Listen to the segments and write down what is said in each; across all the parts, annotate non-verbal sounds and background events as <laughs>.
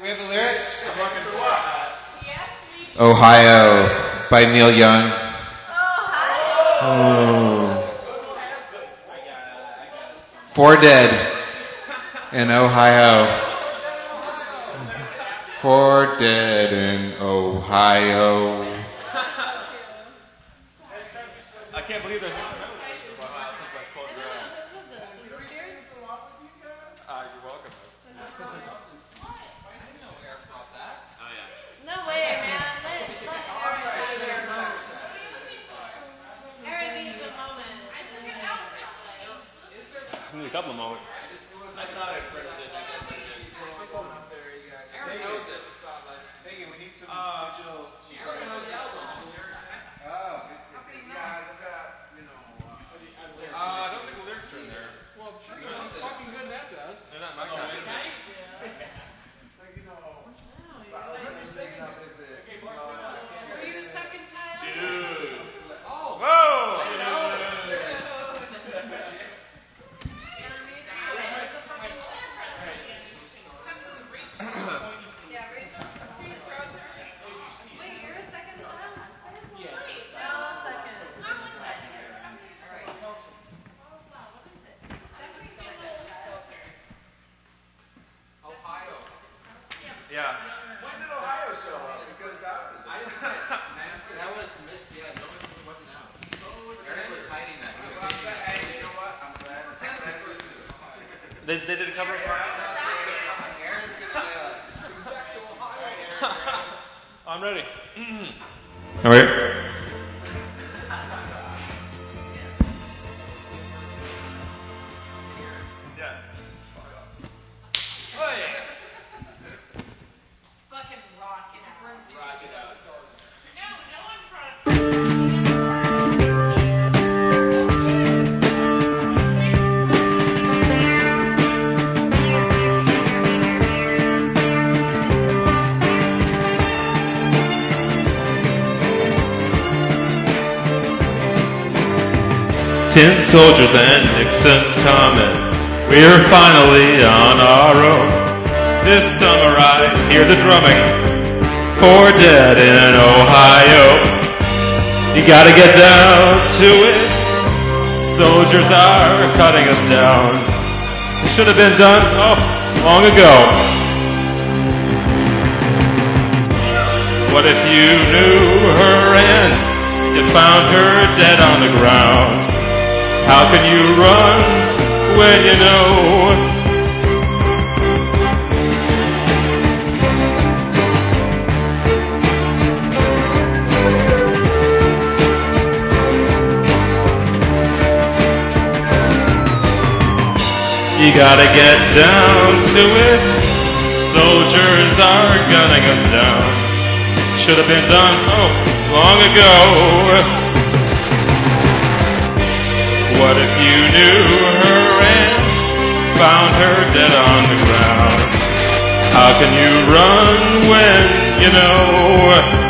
We have the lyrics? Ohio by Neil Young. Oh. Four dead in Ohio. Four dead in Ohio. I can't believe there's. Uh, you're welcome. No way, man. Let, let Eric have their moment. Eric needs a moment. I need Tin soldiers and Nixon's coming. We're finally on our own. This summer I hear the drumming. Four dead in Ohio. You gotta get down to it. Soldiers are cutting us down. It should have been done, oh, long ago. What if you knew her and you found her dead on the ground? How can you run when you know? You gotta get down to it. Soldiers are gunning us down. Should have been done, oh, long ago. What if you knew her and found her dead on the ground? How can you run when you know?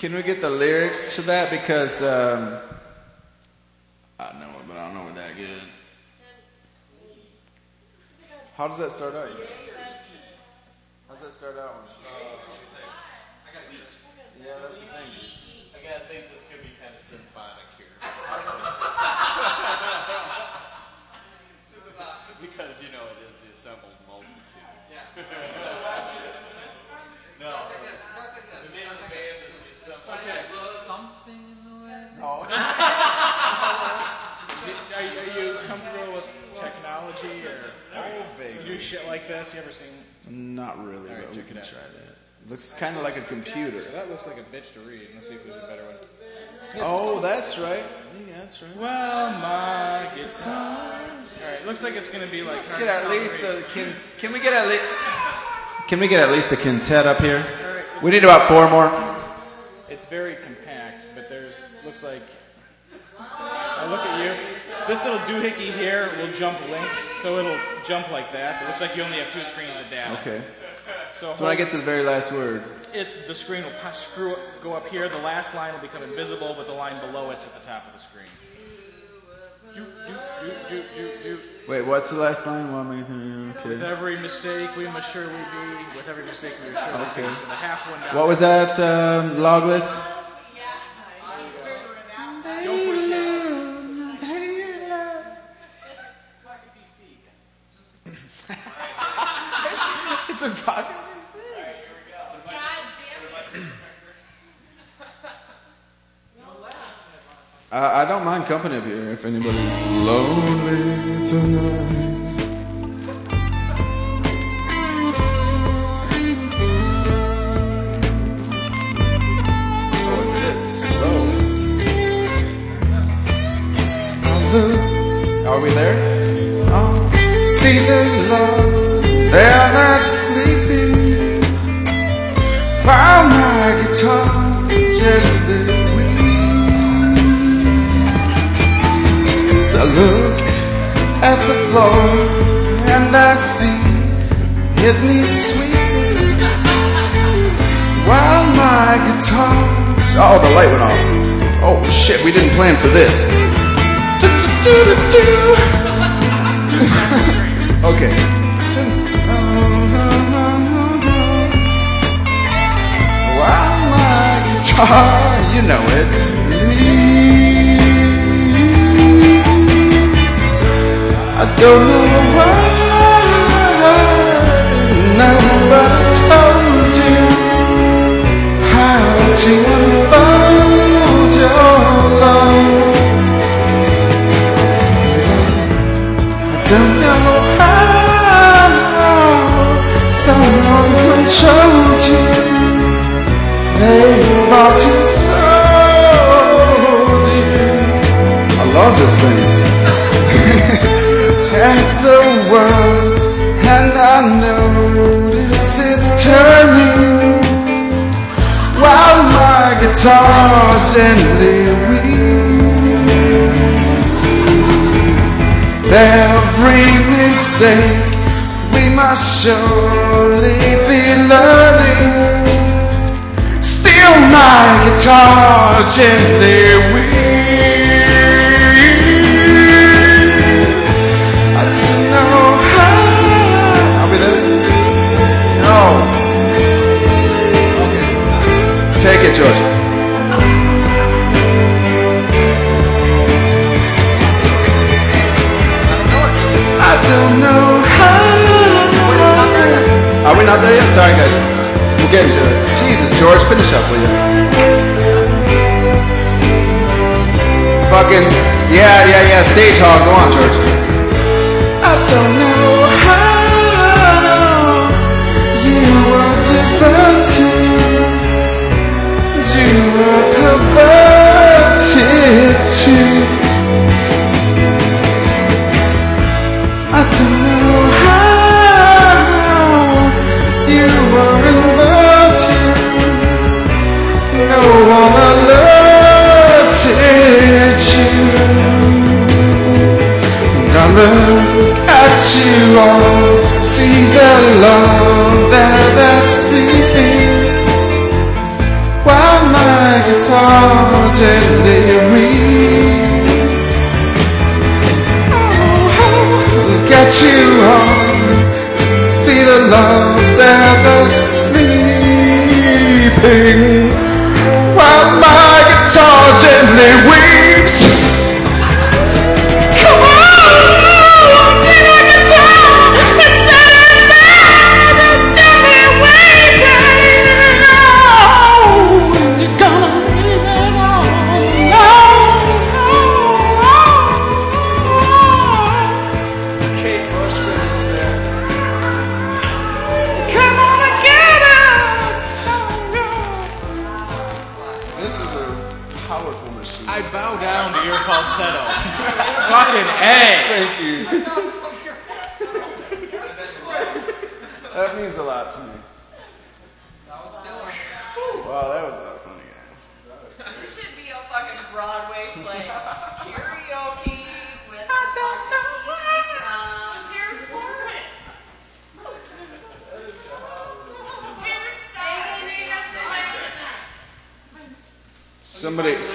Can we get the lyrics to that? Because um, I know it, but I don't know it that good. How does that start out? How does that start out? Yeah, that's the thing. I gotta think this could be kind of symphonic here. <laughs> because, you know, it is the assembled multitude. Yeah. no. The name of the band is Something in the way. Oh. <laughs> Are you, are you comfortable with technology or Oh, you do shit like this? You ever seen? Not really, Alright, but we check it can out. try that. Looks kind of like a computer. So that looks like a bitch to read. Let's see if there's a better one. Oh, that's right. Yeah, that's right. Well, my guitar. All right, looks like it's gonna be like. Let's get at least a can. Can we get at least? Can we get at least a quintet up here? We need about four more. It's very compact, but there's looks like. I look at you. This little doohickey here will jump links, so it'll jump like that. It looks like you only have two screens of data. Okay. So, So when I get to the very last word, it, the screen will pass, screw go up here. The last line will become invisible, but the line below it's at the top of the screen. Wait, what's the last line? What am I With every mistake we must surely be. With every mistake we must surely Okay. be. So the half one down. What was that um, log list? Don't push it. It's a pocket. God damn it. I, I don't mind company up here if anybody's lonely tonight.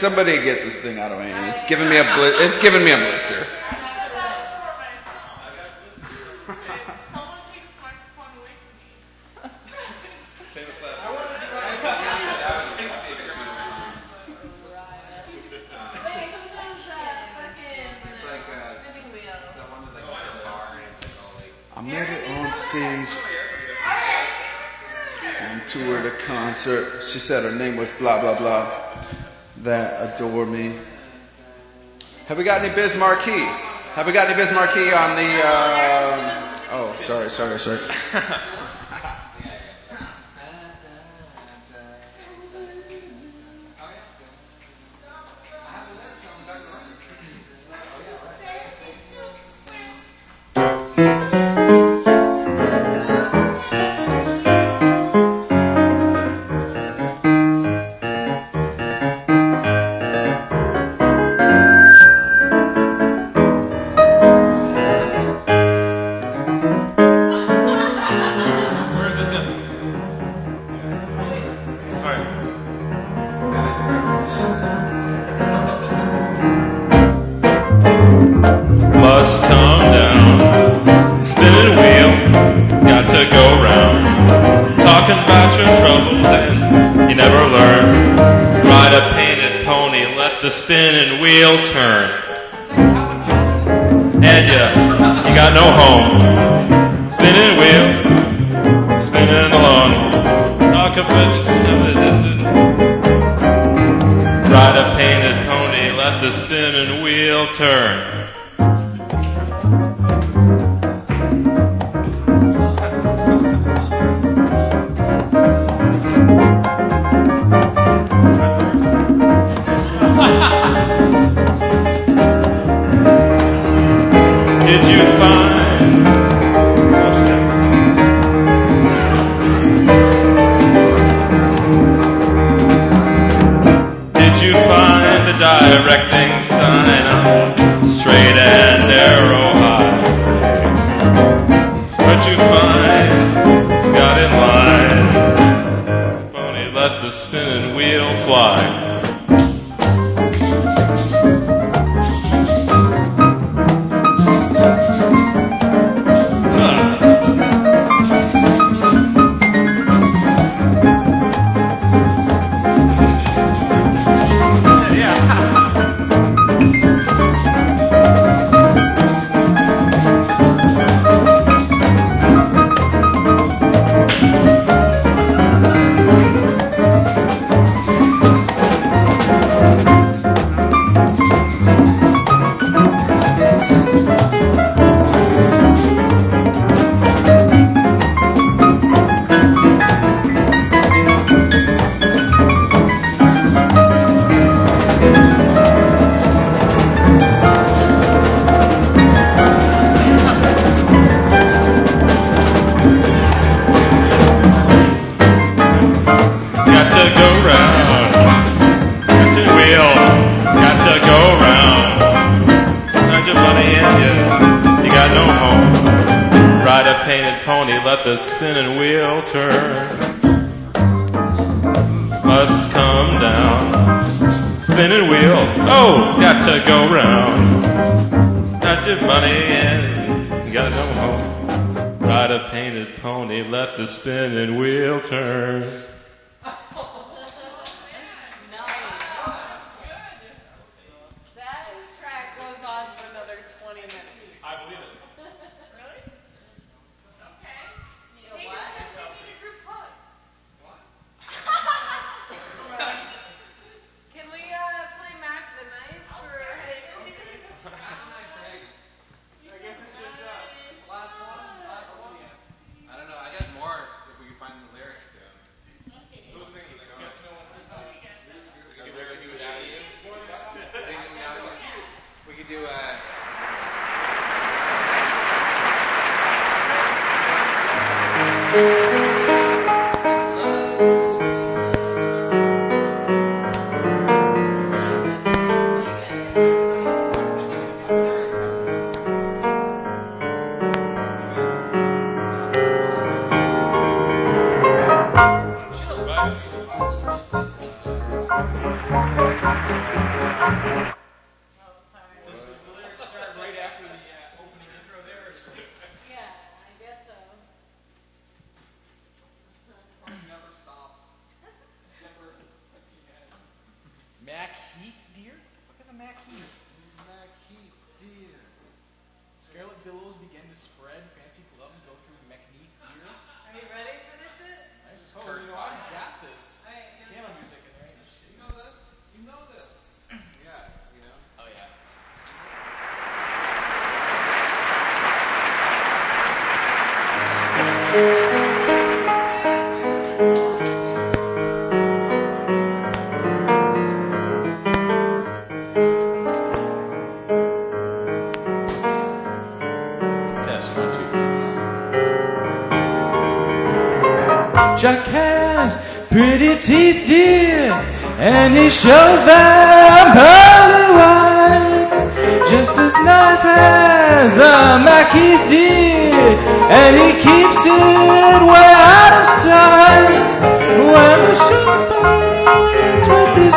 somebody get this thing out of my hand. It's giving me a bli- it's giving me a blister. I met her on stage on tour at a concert. She said her name was blah blah blah that adore me. Have we got any Biz Markie? Have we got any Biz Markie on the? Uh, oh, sorry, sorry, sorry. <laughs>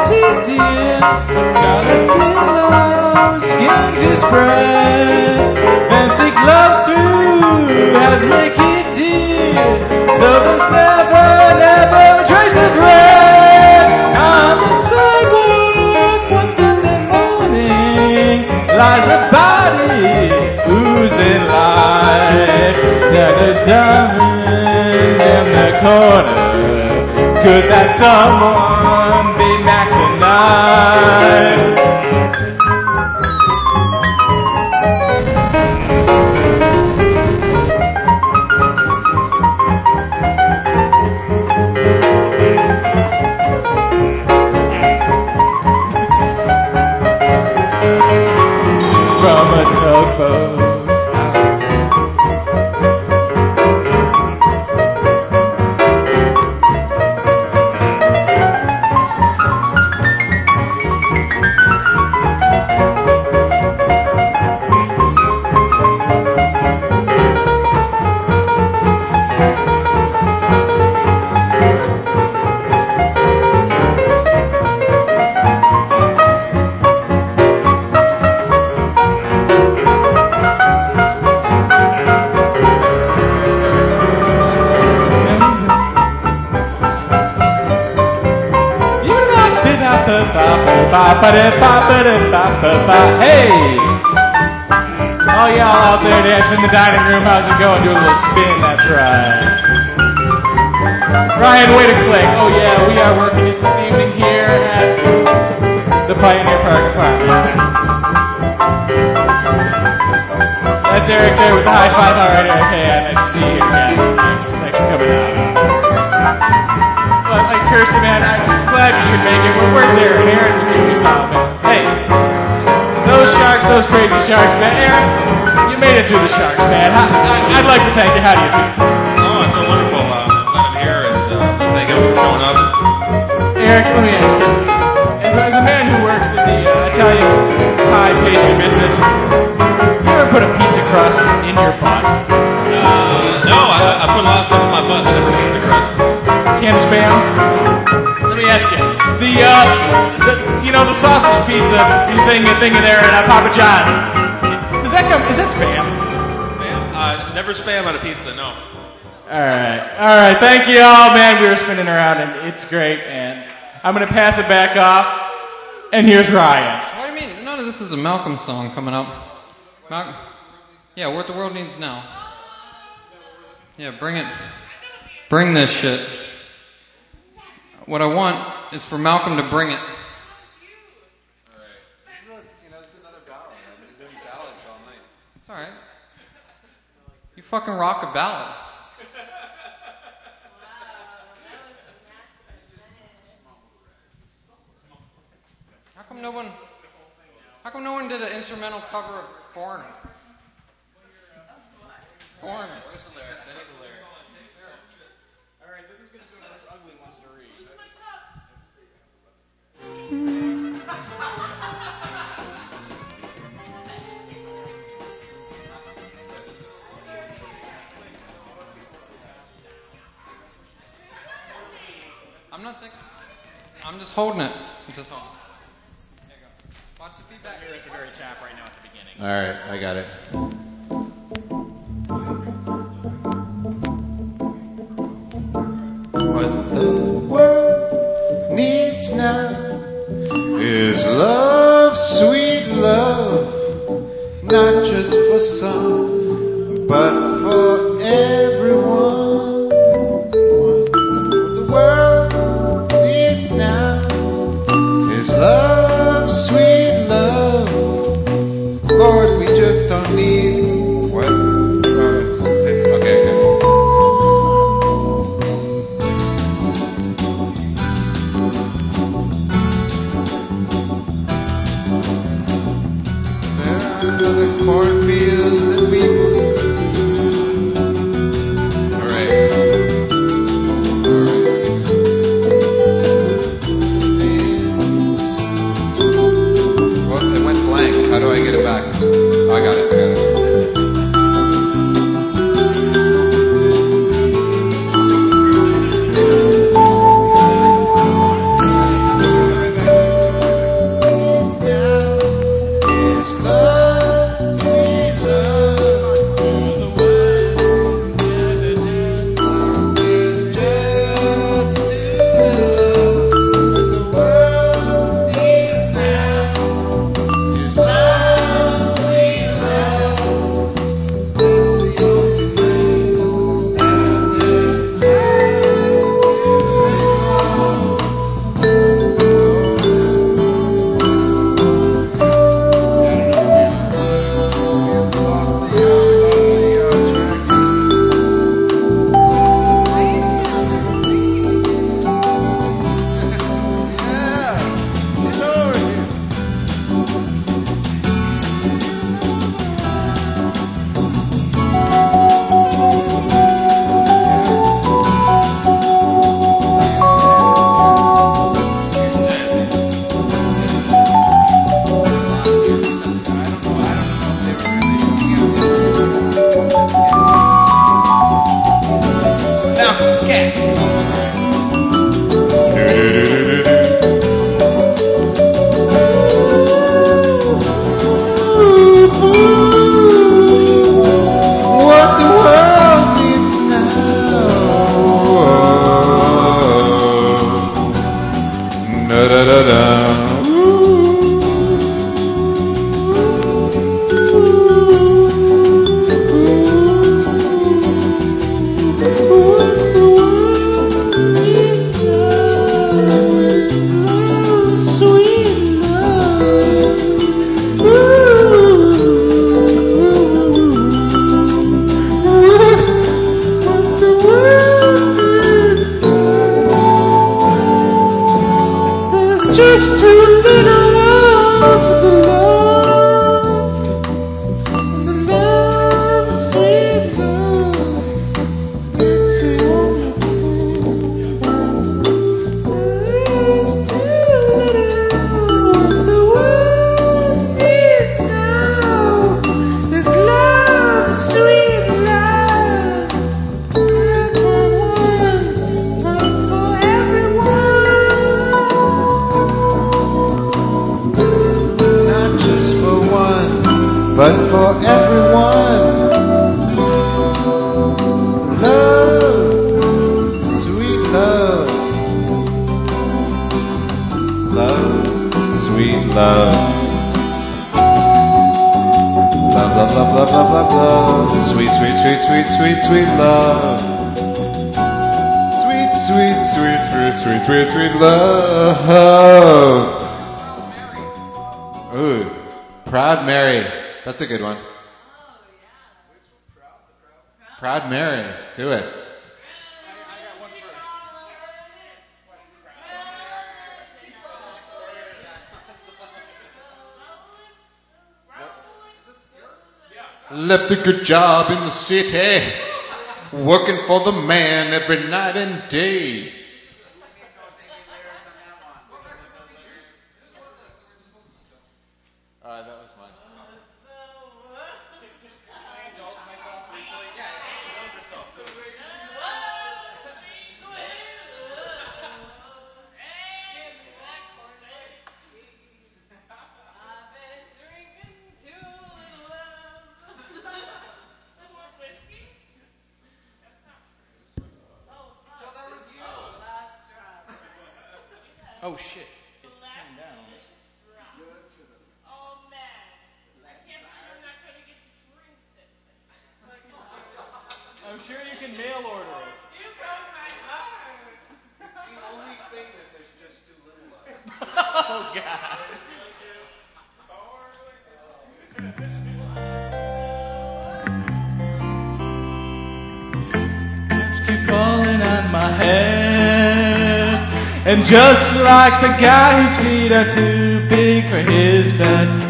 dear, scarlet billows begin to spread. Fancy gloves through has Mickey dear, so there's never, never a trace of red on the sidewalk. One Sunday morning lies a body oozing life. Dead a diamond in the corner. Could that someone be Mac the Hey! Oh, All y'all out there dancing in the dining room, how's it going? Do a little spin, that's right. Ryan, way to click. Oh yeah, we are working it this evening here at the Pioneer Park Apartments. That's Eric there with the high five. All right, Eric. Hey, nice to see you again. Thanks, thanks for coming out. Well, like Kirsty, man, I'm glad you could make it. Where- Where's Aaron? Aaron was here. We saw. Man. Hey, those sharks, those crazy sharks, man. Aaron, you made it through the sharks, man. I, I, I'd like to thank you. How do you feel? Oh, I feel wonderful. Uh, glad I'm here and uh, thank you for showing up. Eric, let me ask you. As, as a man who works in the uh, Italian pie pastry business, you ever put a pizza crust in your pot? Uh, no, I put a lot of stuff in my butt. I never pizza crust. Can of spam. Let me ask you. The uh, the you know the sausage pizza thing thing in there at uh, Papa John's. Does that come? Is that spam? Spam? Uh, never spam on a pizza. No. All right, all right. Thank you all, man. We were spinning around, and it's great. And I'm gonna pass it back off. And here's Ryan. What do you mean? None of this is a Malcolm song coming up. Malcolm. Yeah, what the world needs now. Yeah, bring it. Bring this shit. What I want is for Malcolm to bring it. It's all alright. You fucking rock a ballad. How come no one? How come no one did an instrumental cover of Foreigner? Foreigner. Where's the lyrics? I'm. I'm just holding it. Just hold. There you go. Watch the feedback. You're at the very top right now at the beginning. All right, I got it. The a good job in the city, working for the man every night and day. Just like the guy whose feet are too big for his bed.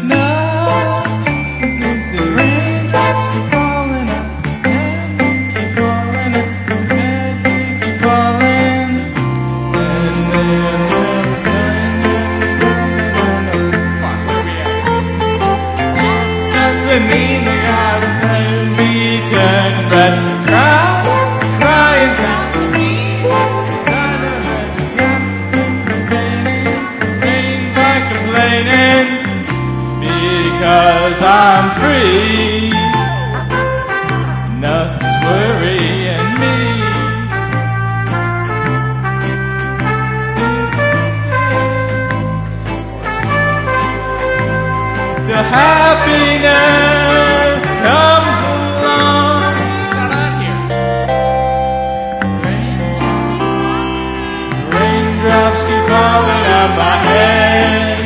my.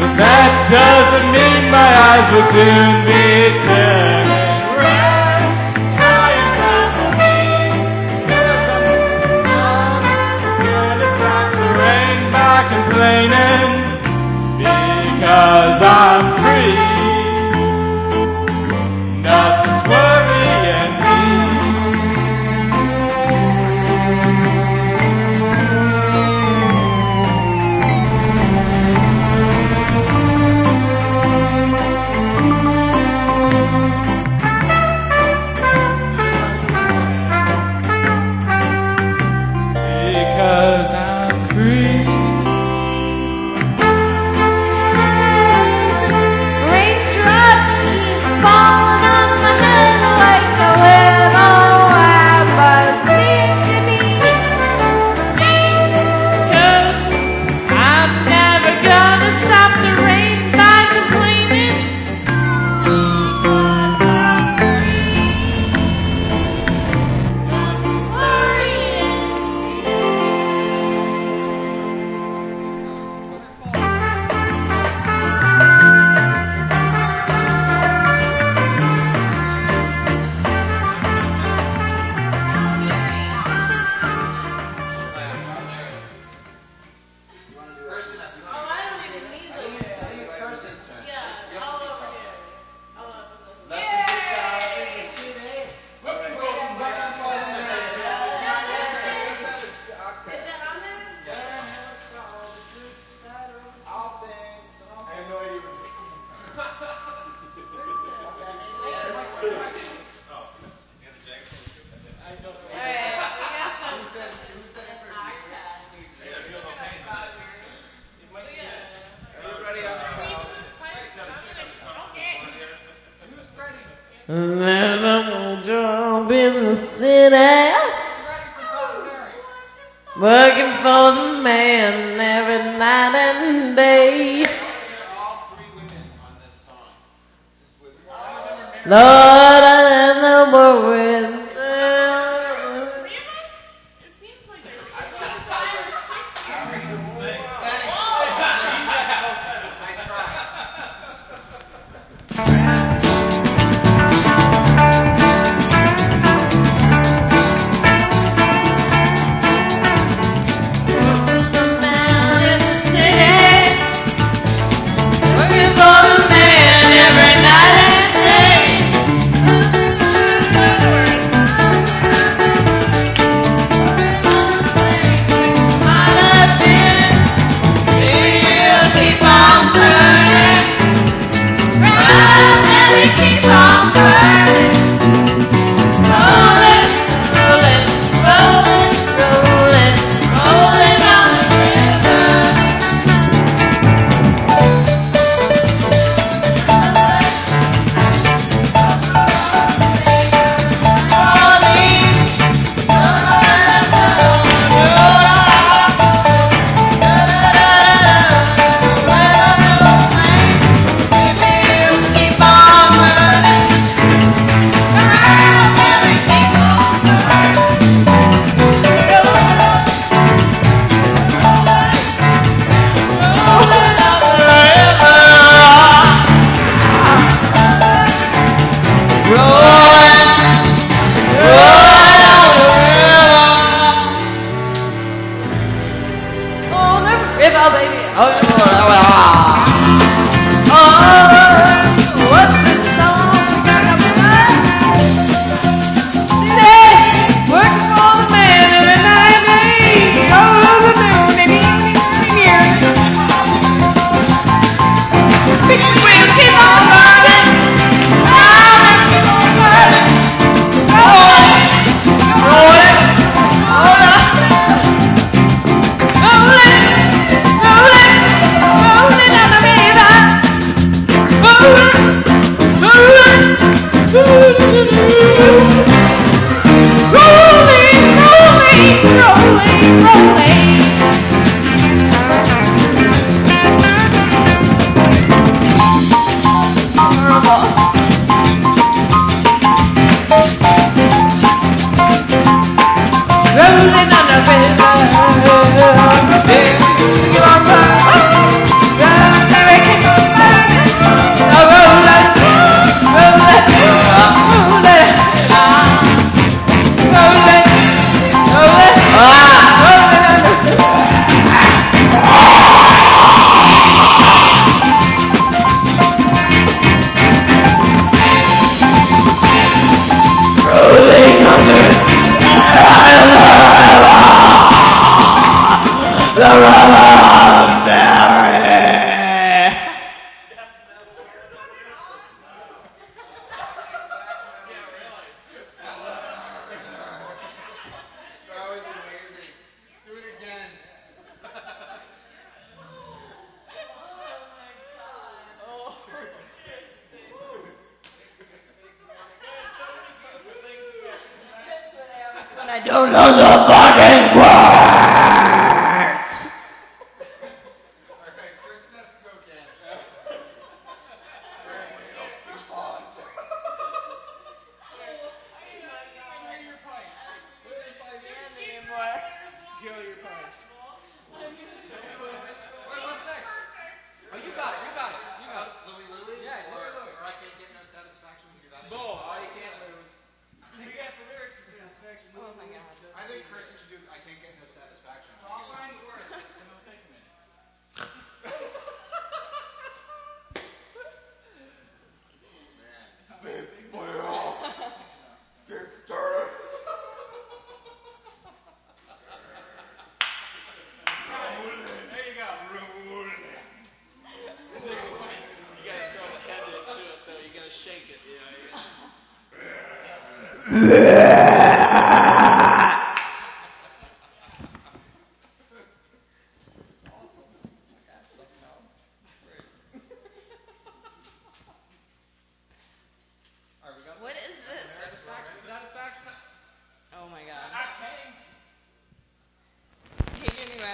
But that doesn't mean my eyes will soon be.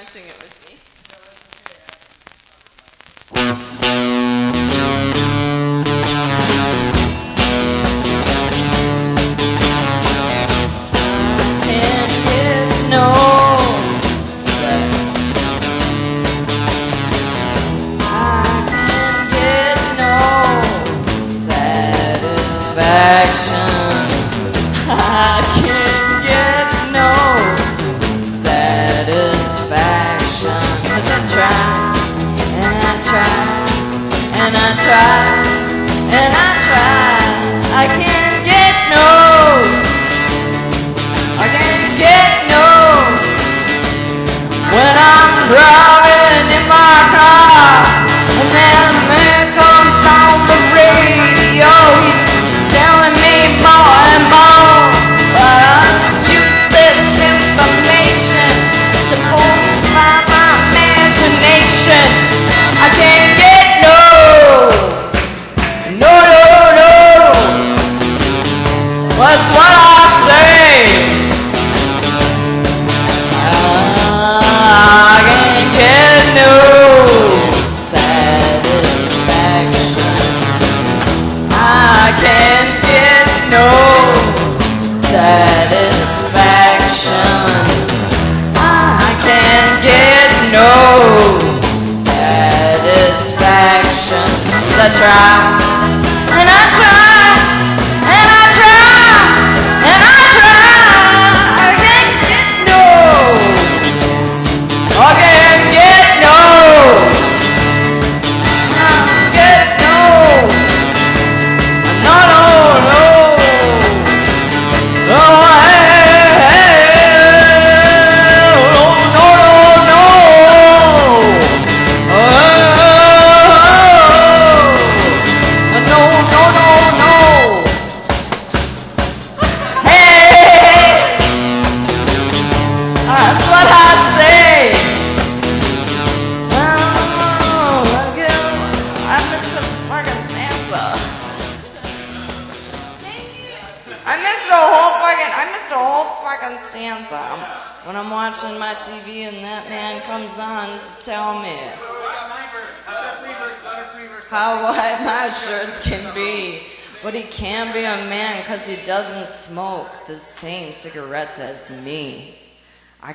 Sing it with me?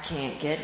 Can't get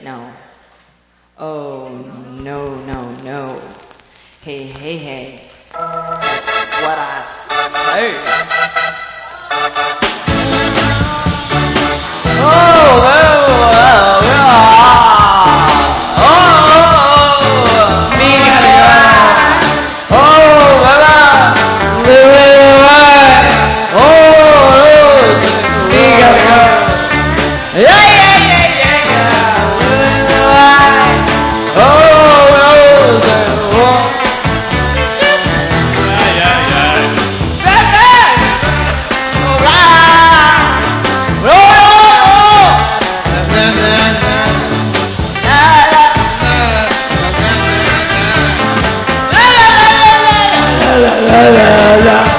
We gotta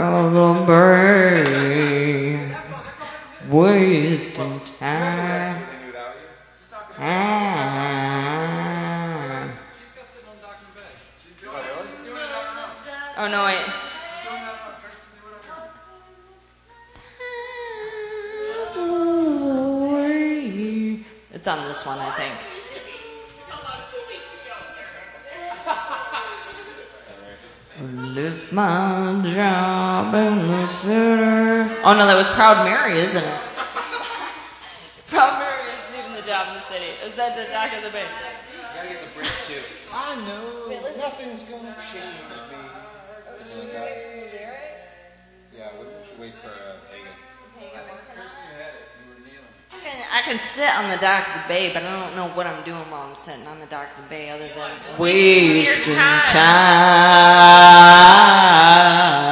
of the bay, my job in the city. Oh no, that was Proud Mary, isn't it? <laughs> Proud Mary is leaving the job in the city. Is that the Dock of the Bay? You gotta get the bridge too. I know nothing's gonna change me. Something like that. Yeah, we should wait for uh, Hagen. I can, I can sit on the dock of the bay, but I don't know what I'm doing while I'm sitting on the dock of the bay other than wasting time.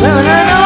Living in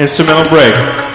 Instrumental break.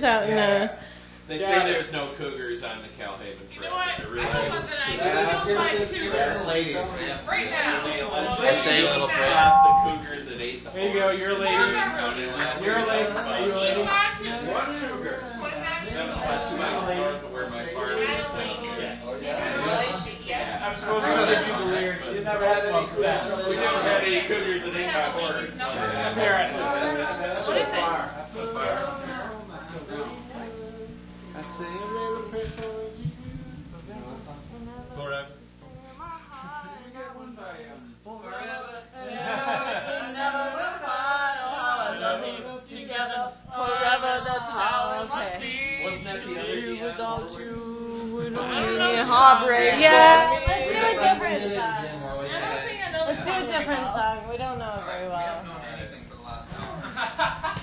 Cougars out in uh. They Yeah. say there's no cougars on the Kal-Haven You Trail. know what? but there I really hope is. that I Yeah. feel like cougars Ladies, yeah. right now. I say a little prayer. The cougar that ate the There you go, horse. you're a lady. You're a lady. Are you a lady? One cougar. That was about two miles north of where my farm is now. Yes. I'm supposed You know to. that you believe. You never had any We never had any cougars that ate my horse. Apparently. What is it? I say a little prayer for you. Forever. You get one by um, Together forever, that's how it must be. Wasn't that the other Dion Without you, we don't need heartbreak. Yeah, let's do a different song. I don't think I know Let's do a different song. We don't know it very well. anything for the last hour. <laughs>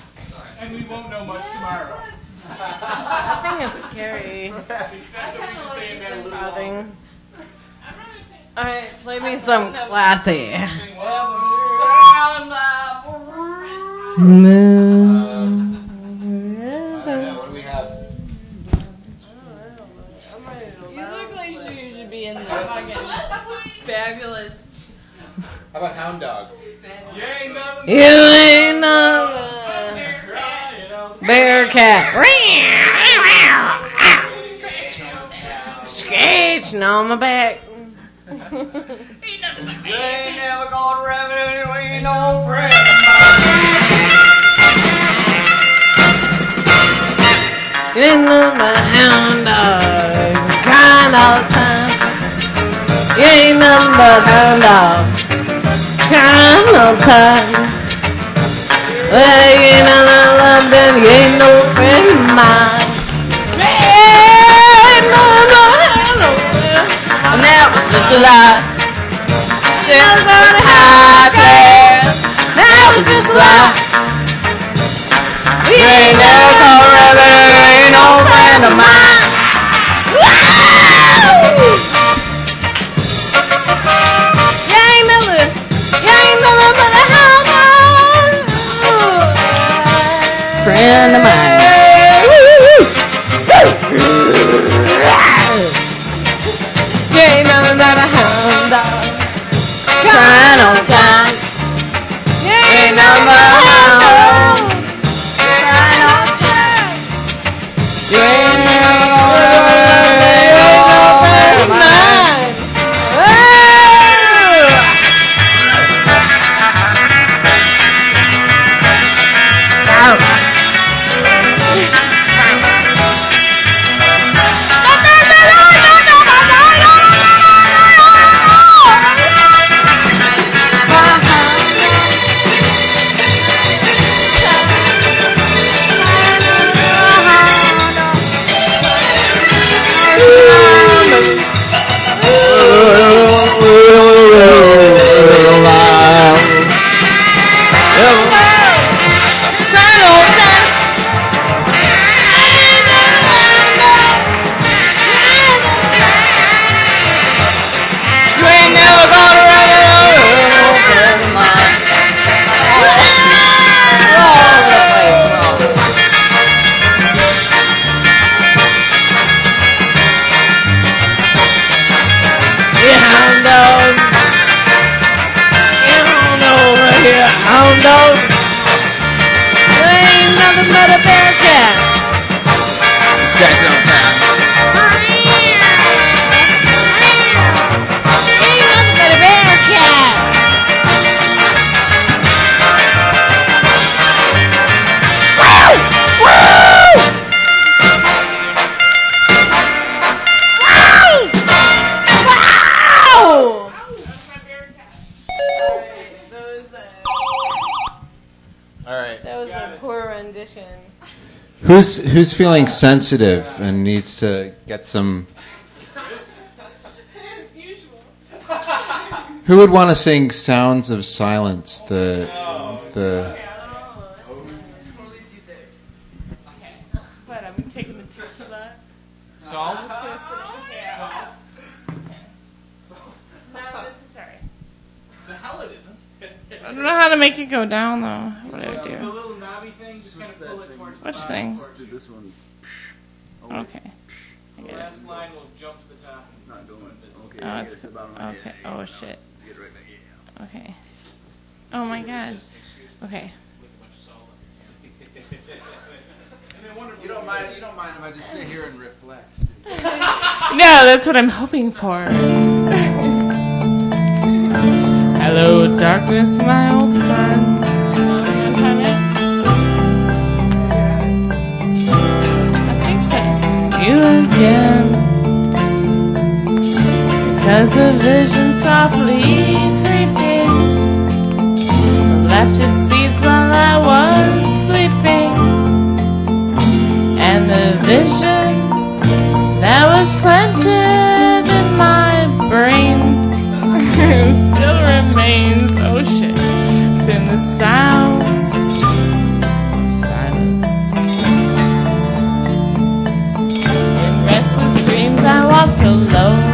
And we won't know much tomorrow. I think it's scary. Except that we should stay in bed a little longer. Alright, play me some classy. I what do we have? You look like you should be in the fucking fabulous. How about Hound Dog? You ain't nothing. You ain't no bear cat. Scratching on my back. You ain't never gonna revenue, you ain't no friend. In the hound dog kind of time. You ain't nothing but hound dog kind of time. Ain't nothing loved and you ain't no friend of mine. Ain't no, no, no, no. And that was just a lie. About a high class. That was just a lie. You ain't never gonna ain't no friend of mine. Friend of mine. Who's feeling sensitive and needs to get some? Who would want to sing "Sounds of Silence"? The the But I'm taking the tequila. Salt? Yeah. Not necessary. The hell it isn't. I don't know how to make it go down though. What do I The do? little knobby thing, just kind of pull it towards Which the thing? bottom. do this one. Oh, okay. The last line will jump to the top. It's not going. Okay, Oh, it's get to the bottom okay. Oh, it. Oh shit. Get right back. Yeah. Okay. Oh my god. Okay. <laughs> You don't mind. You don't mind if I just sit here and reflect. <laughs> No, that's what I'm hoping for. <laughs> Hello, darkness, my old friend. Again. Because a vision softly creeping left its seeds while I was sleeping. And the vision that was planted in my brain <laughs> still remains. Oh shit. In the sound walked alone.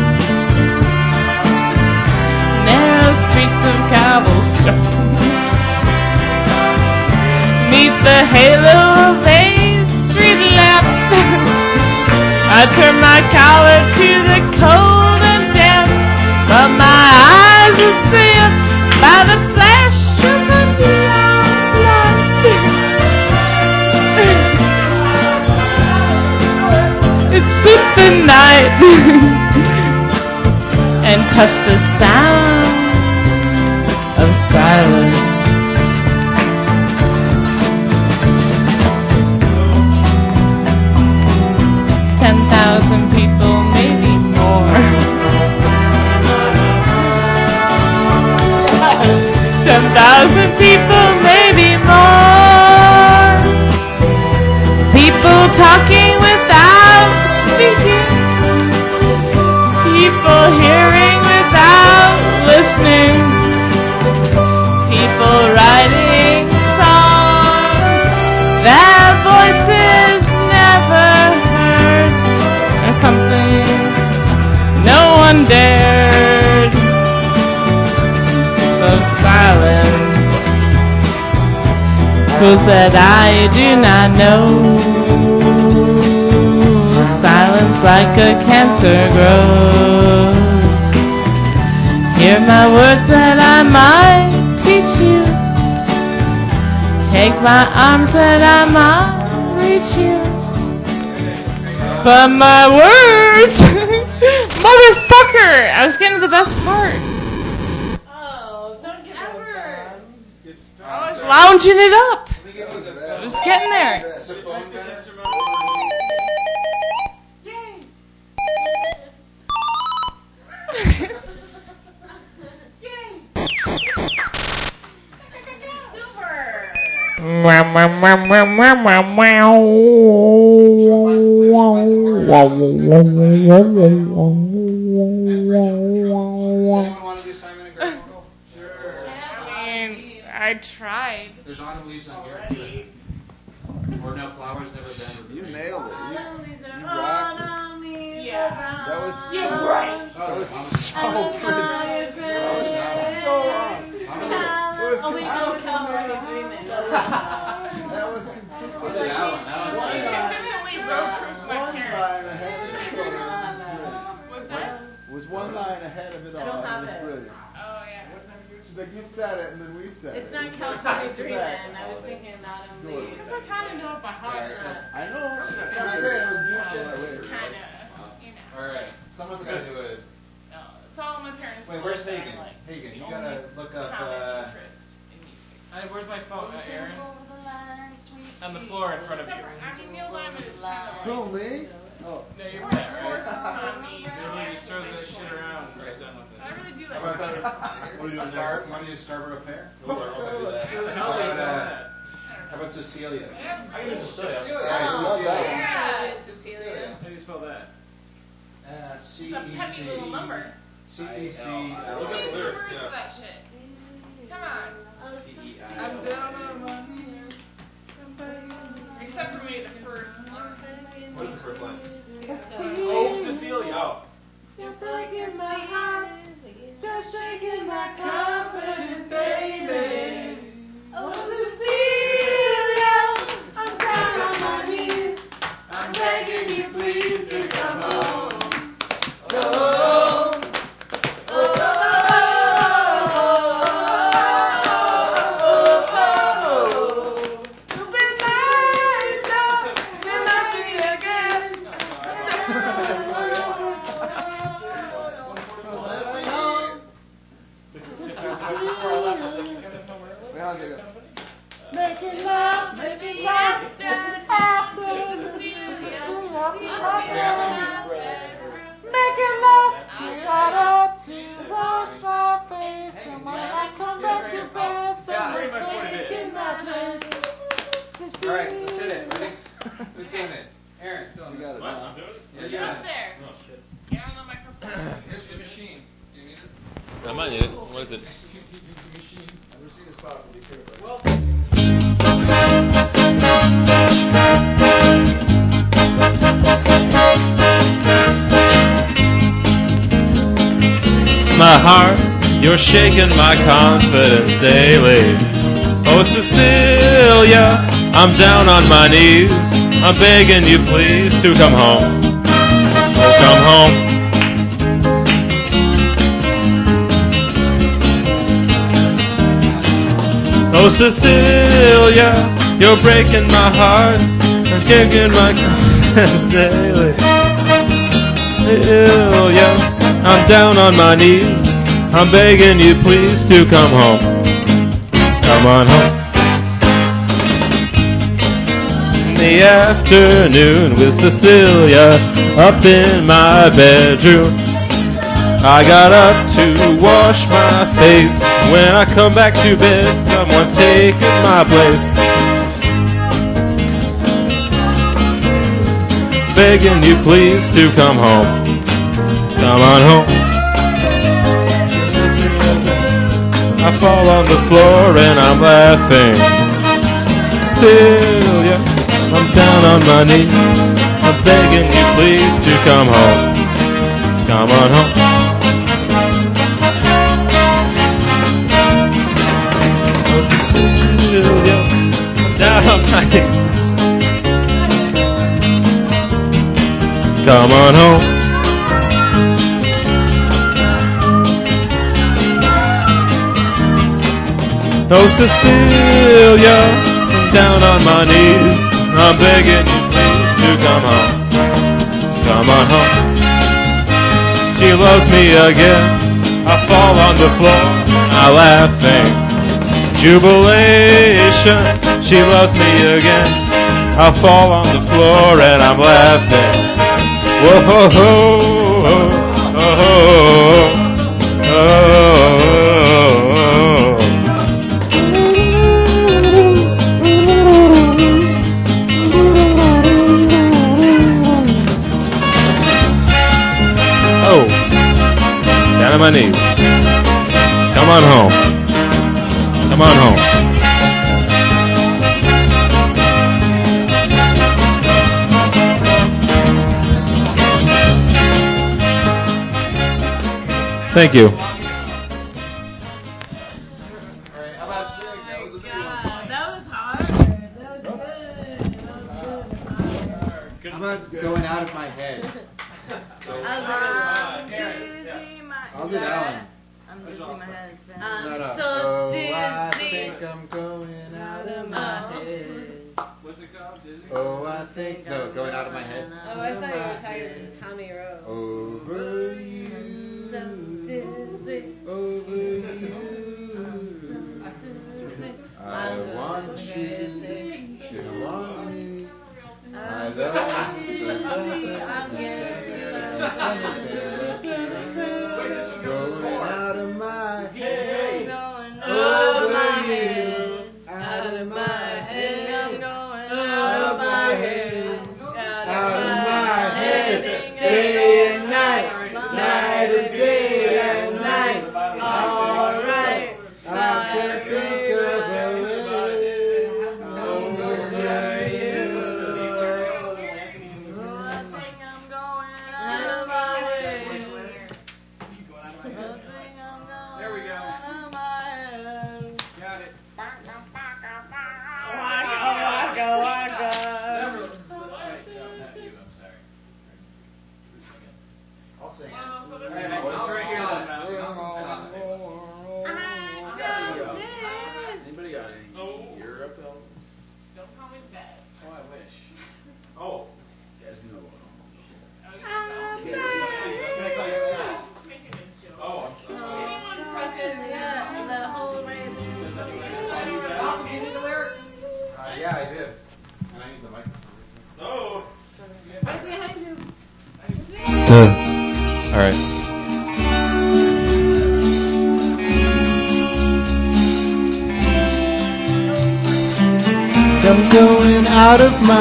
Narrow streets of cobblestone. Neath the halo of a street lamp. I turned my collar to the cold and damp, but my eyes were sealed by the swooped the night <laughs> and touch the sound of silence. Ten thousand people, maybe more. <laughs> Ten thousand people, maybe more. People talking People hearing without listening. People writing songs that voices never heard. Or something no one dared. So silence proves that I do not know. Silence like a cancer grows. Hear my words that I might teach you. Take my arms that I might reach you. But my words, <laughs> motherfucker! I was getting to the best part. Oh, don't give ever. I was lounging it up. I mean, I tried. There's autumn leaves on here. Or no flowers never been. You nailed it. You, you rocked it. Yeah. That was Yeah, so, right. That was so good. That was so on. It was Oh, wait, no, it's consistent. already dreaming. That was consistent. That one, One sick. line- Consistently road trip my One parents. line ahead of it all. <laughs> Was one line ahead of it all. I don't have it was brilliant. Oh, yeah. She's like, you said it, and then we said It's it. not It was California back Dreamin'. I was thinking Autumn Sure. Leaves. Because I kind of know it by heart. I know. That's what I'm saying. It was beautiful that way. Kind of, you know. Alright, someone's gotta do it. No, it's all my parents. Wait, where's Hagen? like, Hagen, you gotta look up, uh, interest in music. Hey, where's my phone, uh, Aaron? On On the floor in front of you. I mean, Neil Diamond is kind of Who, me? Oh. No, you're right, right? on me. Really just throws that shit around and is done with it. I really do that. What do you do next? Why do you Scarborough Fair? Let's do How it. about, uh, How about Cecilia? I can do Cecilia. All right, Cecilia. Yeah, Cecilia. How do you spell that? Uh, C It's a E petty little C number. C E C. Look at the lyrics, Where's yeah. that shit? Come on. I'm down on my knees. Except for maybe the first one. What is the first line? Cecilia. Oh, Cecilia. Oh. You're breaking my heart, just shaking my confidence, baby. Oh, Cecilia, I'm down on my knees. I'm begging you, please, to come home. Go All right, let's hit it. Ready? Who's doing it? Aaron. You got it. What? I'm doing it? You're Get doing up it. Oh, there. Get on the microphone. Here's your machine. Do you need it? I might need it. What is it? Machine. I've never seen this spot when you could have. My heart, you're shaking my confidence daily. Oh, Cecilia, I'm down on my knees. I'm begging you, please, to come home. Come home. Oh, Cecilia, you're breaking my heart. I'm kicking my confidence daily. Cecilia, I'm down on my knees. I'm begging you, please, to come home. Come on home. The afternoon with Cecilia up in my bedroom. I got up to wash my face. When I come back to bed, someone's taken my place. Begging you, please, to come home. Come on home. I fall on the floor and I'm laughing. Celia, I'm down on my knees. I'm begging you, please, to come home. Come on home. I'm down on my knees. Come on home. Oh, Cecilia, I'm down on my knees. I'm begging you, please, to come home. Come on home. She loves me again. I fall on the floor. I laughing. Jubilation. She loves me again. I fall on the floor and I'm laughing. Whoa, ho, ho, ho, ho, ho, ho. Oh, my knees. Come on home. Come on home. Thank you. Amen.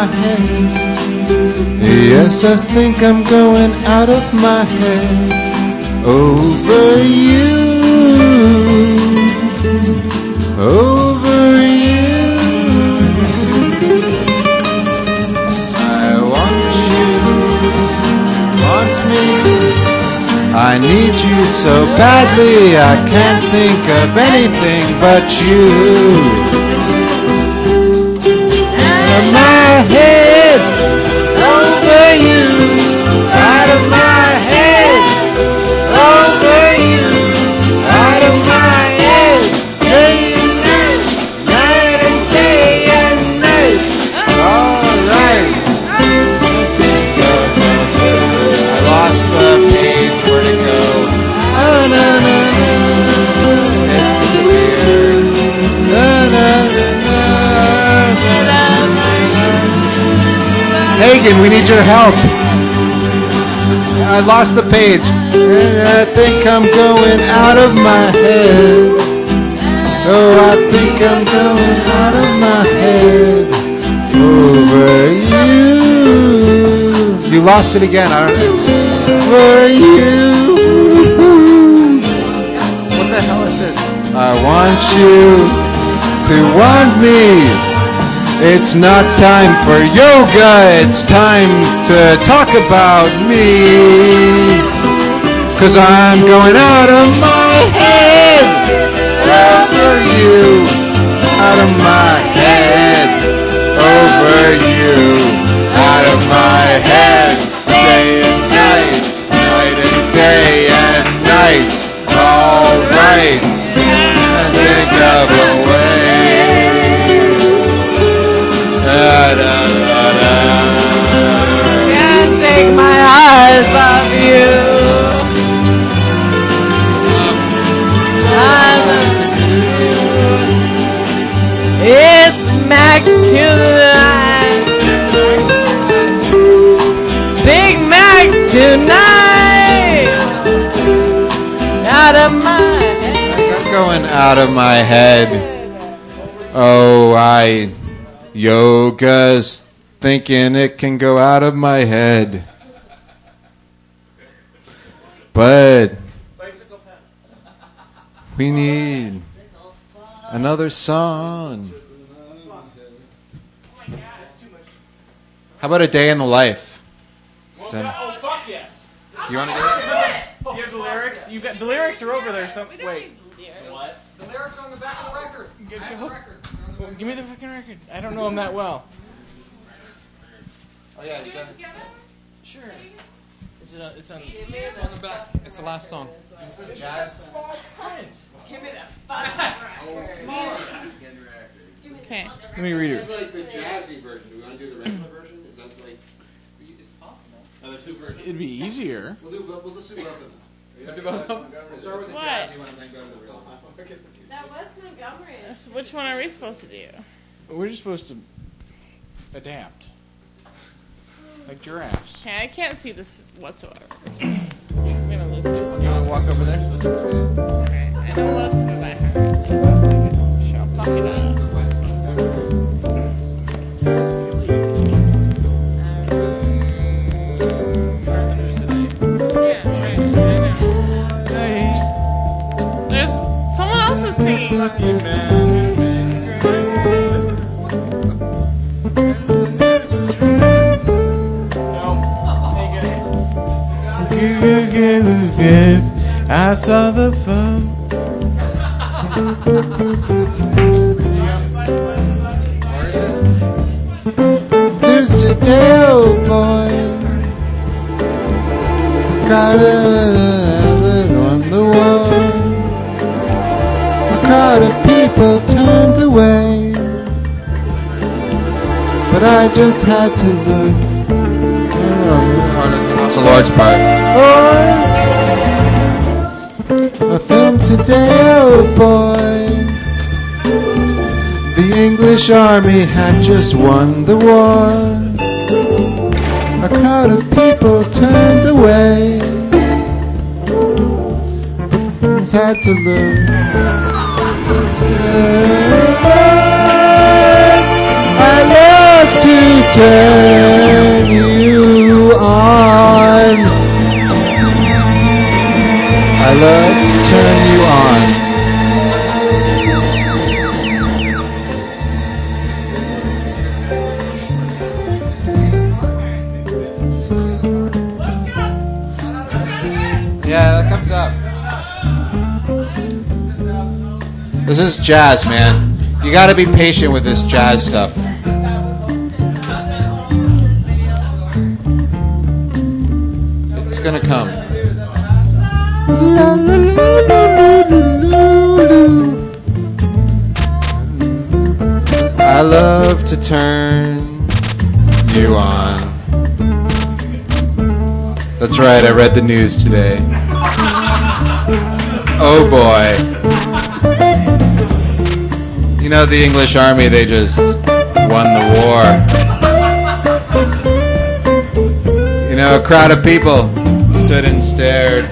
My head. Yes, I think I'm going out of my head over you. Over you. I want you. Want me. I need you so badly. I can't think of anything but you my head, Hagen, we need your help. I lost the page. And I think I'm going out of my head. Oh, I think I'm going out of my head. Over you. You lost it again. I. Over you. What the hell is this? I want you to want me. It's not time for yoga, it's time to talk about me. Cause I'm going out of my head. Over you, out of my head. Over you, out of my head, day and night, night and day and night, alright, think of a way. Da, da, da. Can't take my eyes off. You. It's Mac tonight. Big Mac tonight. Out of my head. I'm going out of my head. Oh, I yoga's thinking it can go out of my head. But we need another song. How about a day in the life? Sam? Oh fuck yes. You want to do it? Do you have the lyrics? You got the lyrics are over there. Some wait. What? The lyrics are on the back of the record. G- I have the record. Well, give me the fucking record. I don't know him that well. Oh yeah, you got Sure. It's, a, uh, it's on. It's on the back. It's the last song. jazz. Give me that oh, Okay. Let me read it. like the jazzy version. Do we want to do the regular version? Is that like? It's possible. Are two versions? It'd be easier. We'll do. both- We'll just do both of them. Have to go with them? We'll start with the What? jazzy one and then go to the real one. <laughs> That was Montgomery. Which one are we supposed to do? We're just supposed to adapt, hmm. like giraffes. Okay, I can't see this whatsoever. So I'm gonna lose this. You want to walk over there? Okay, I know most of it by heart. Just so I can show- buck it up. Is singing. I saw the phone. There's today, oh boy. Got a crowd of people turned away. But I just had to look. That's a large part. Oh, a film today, oh boy. The English army had just won the war. A crowd of people turned away. Had to learn. I love to turn you on. I love to turn you on. This is jazz, man. You gotta be patient with this jazz stuff. It's gonna come. I love to turn you on. That's right, I read the news today. Oh boy. You know, the English army, they just won the war. You know, a crowd of people stood and stared.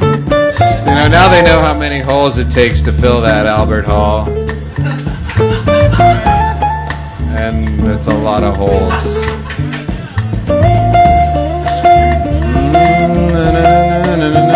You know, now they know how many holes it takes to fill that Albert Hall. And it's a lot of holes. Mm,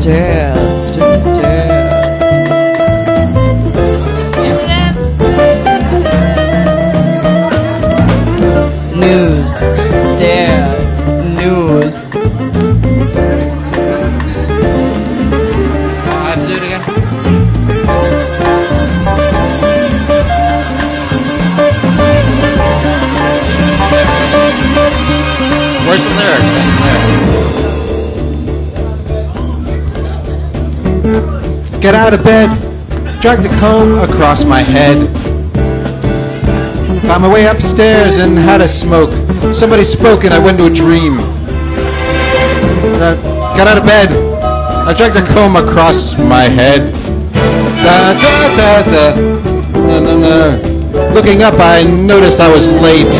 Stood out of bed, dragged the comb across my head. Found my way upstairs and had a smoke. Somebody spoke and I went to a dream. Uh, got out of bed. I dragged a comb across my head. Da, da, da, da. Na, na, na. Looking up, I noticed I was late.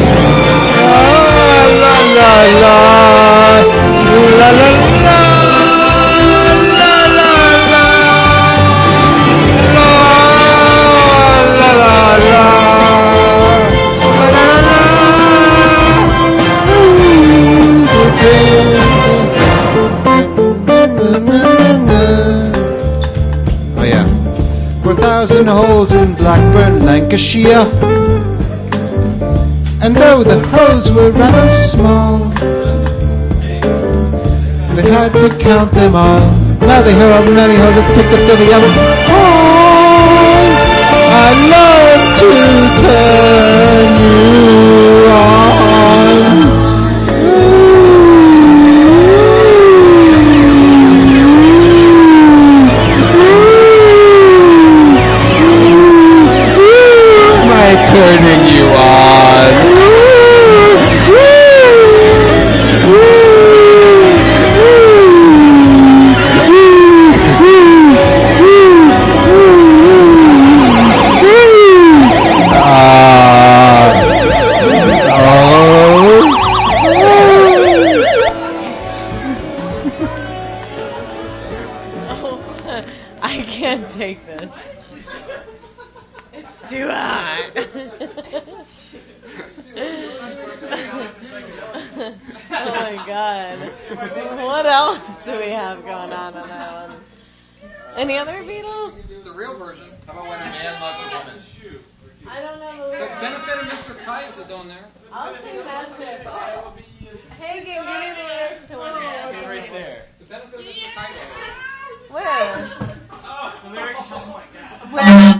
Ah, la. La, la, la. La, thousand holes in Blackburn, Lancashire. And though the holes were rather small, they had to count them all. Now they hear how many holes it took to fill the hole. I love to turn you on. Turning you on? <laughs> I can't take this. It's too hot. oh my god. What else do we have going on on that one? Any other Beatles? It's the real version. How about when a man loves a woman? I don't know the The benefit of Mr. Kite is on there. I'll sing that shit. Hey, give me the lyrics to one Get right there. The benefit of Mr. Kite. Where? Oh, the lyrics. Oh my god. Where?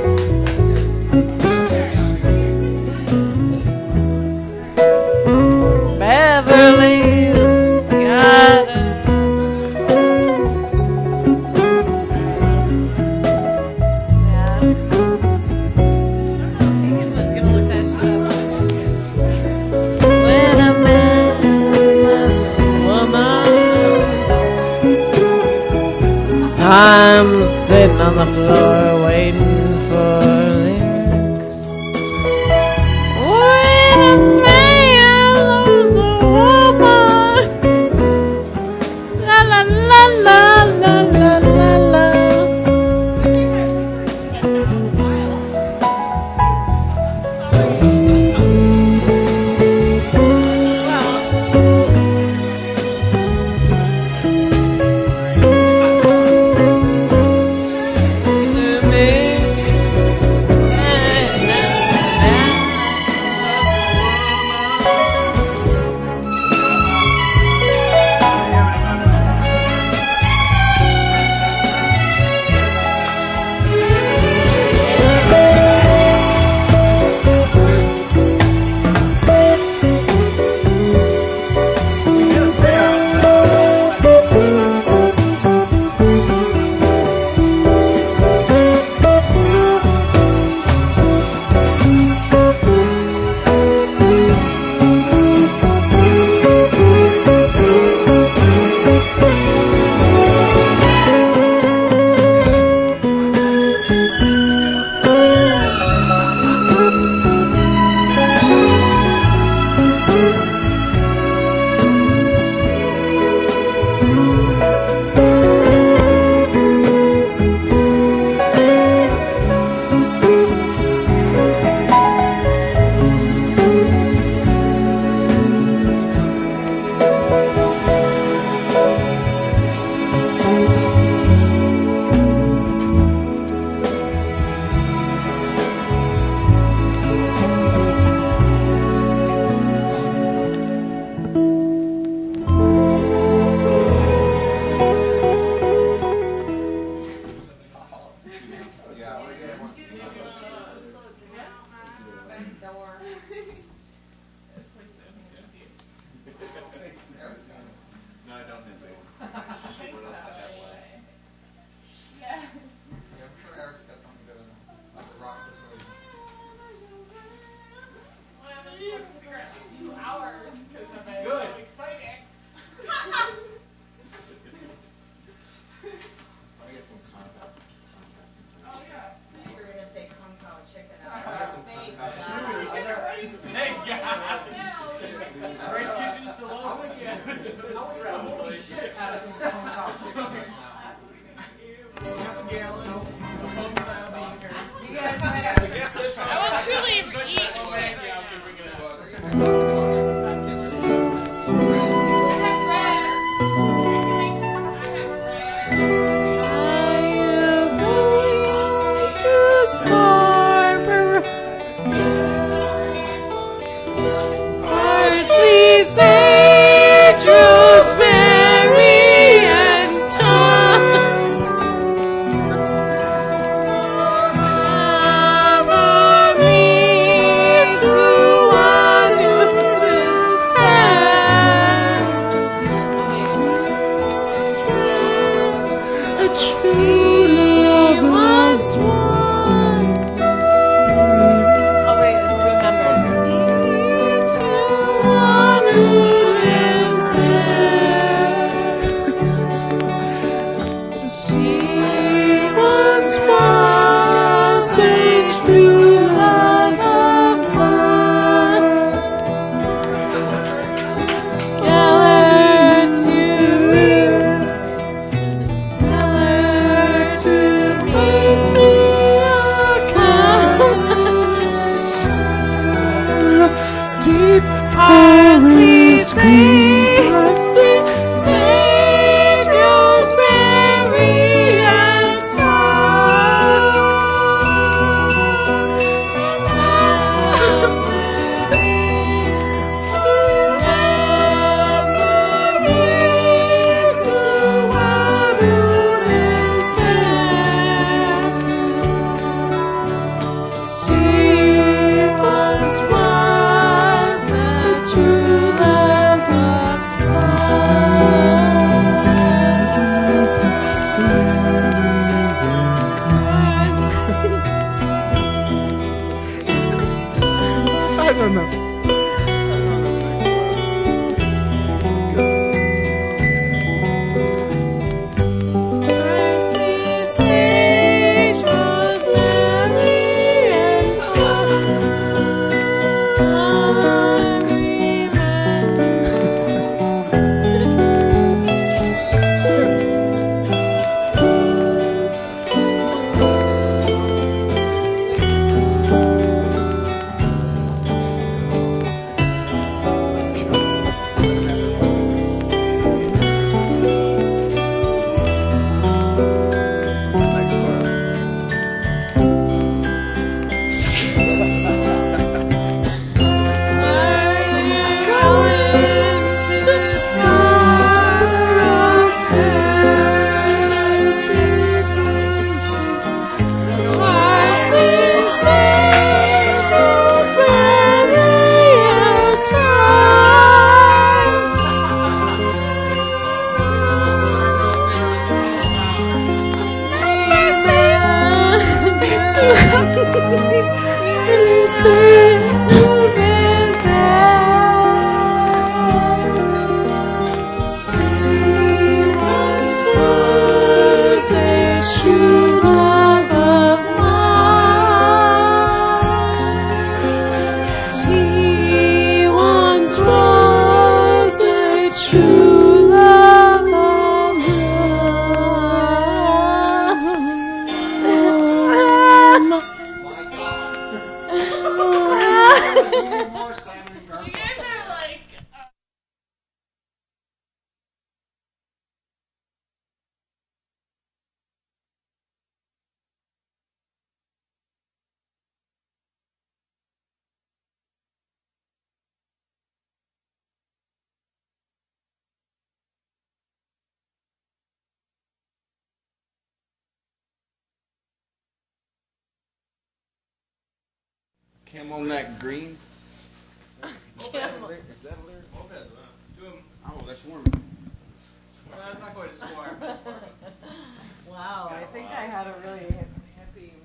on the floor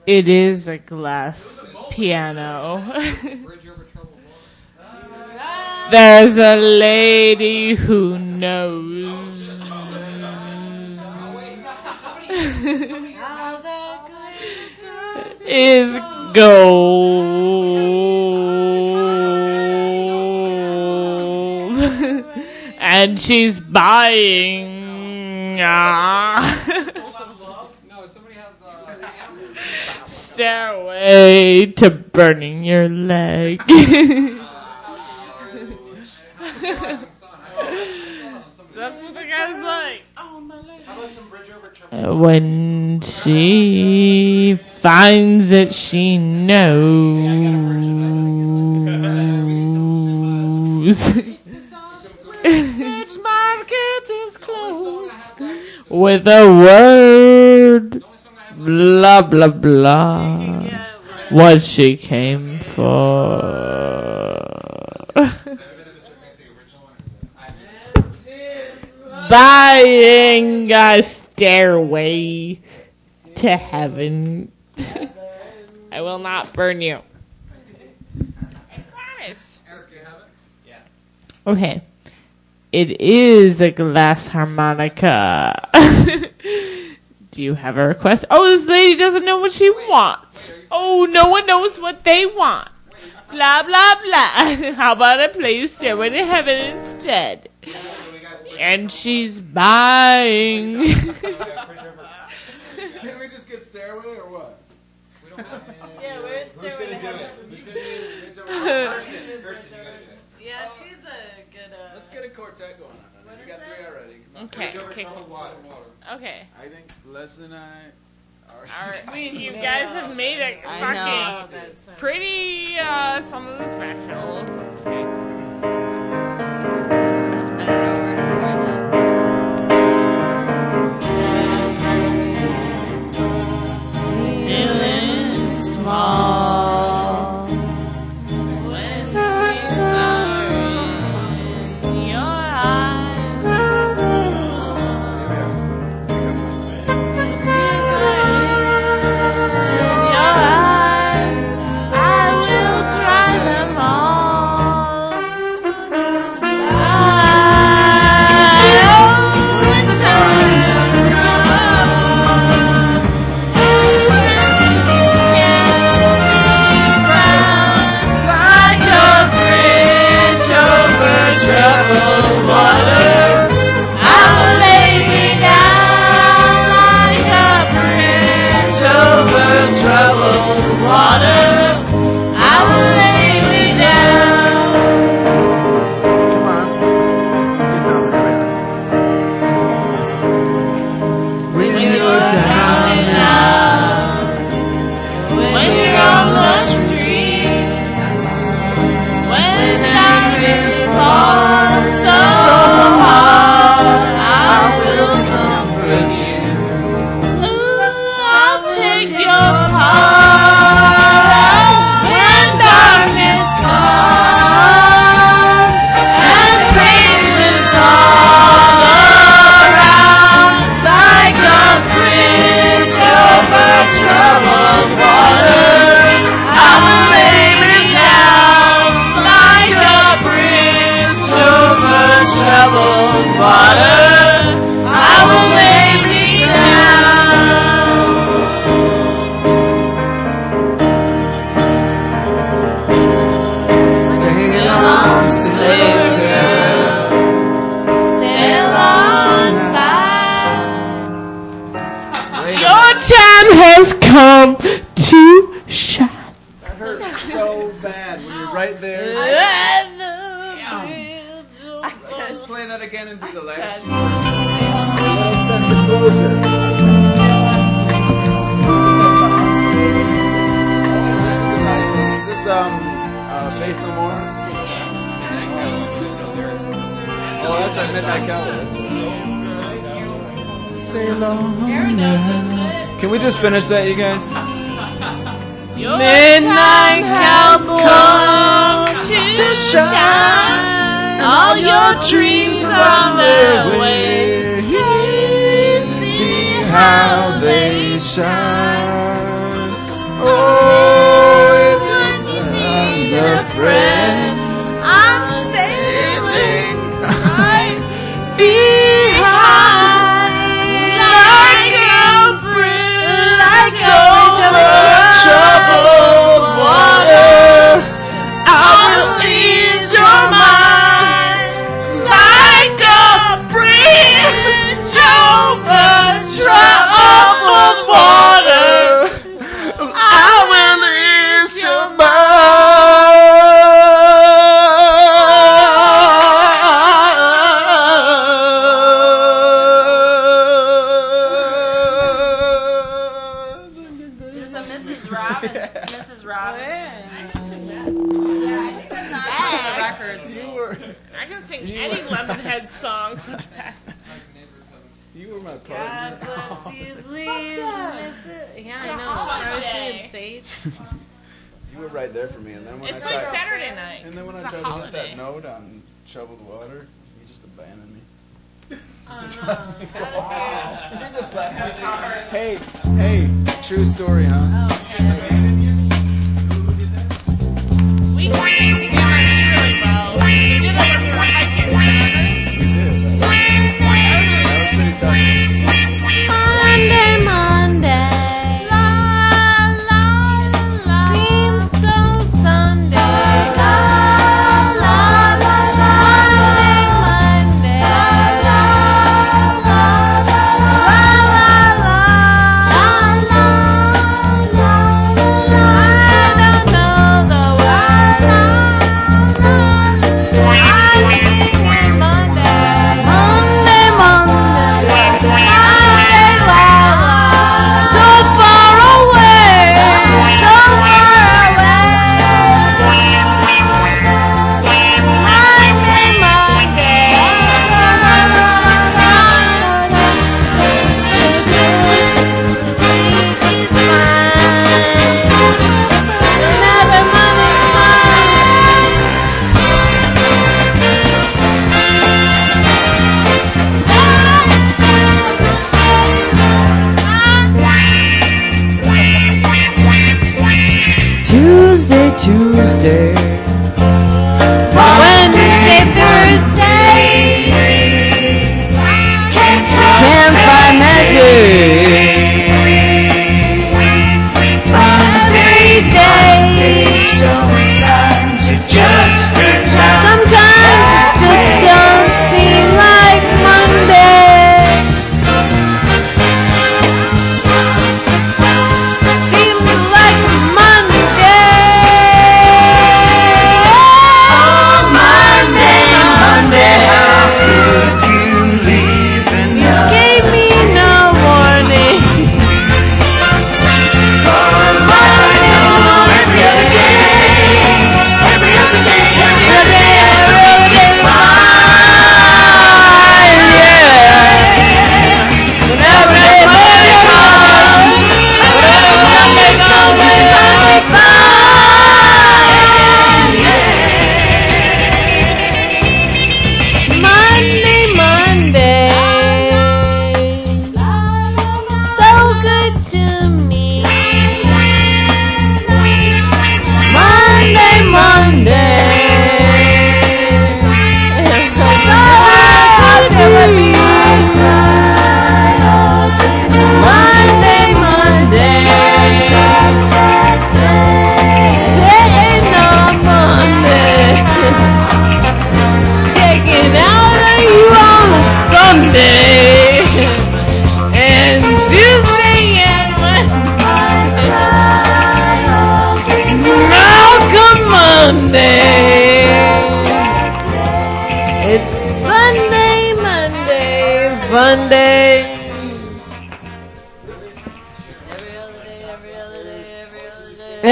It is a glass piano. <laughs> There's a lady who knows. <laughs> is gold. <laughs> and she's buying. ah. Stairway to burning your leg. <laughs> That's what the guy's like. How about some bridge over Uh, When she finds it, she knows. Its market is closed. With a word, blah blah blah. What she came for. <laughs> Buying a stairway to heaven. I will not burn you. I promise. Eric, you have it? Yeah. Okay. It is a glass harmonica. <laughs> Do you have a request? Oh, this lady doesn't know what she wants. Oh, no one knows what they want. Blah, blah, blah. <laughs> How about I play you Stairway to Heaven instead? And she's buying. <laughs> Can we just get stairway or what? Yeah, where's Who's Stairway gonna to do Heaven? it? Who's gonna do it? Kirsten, Kirsten, you gotta do it. Yeah, she's a good. Uh, Let's get a quartet going on. We got three already. Come on. Okay, okay, cool. water. Okay. I think less than I. Alright, you <laughs> guys have made it I know. fucking That's, uh, pretty, uh, something special. Okay. That, you guys?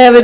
Every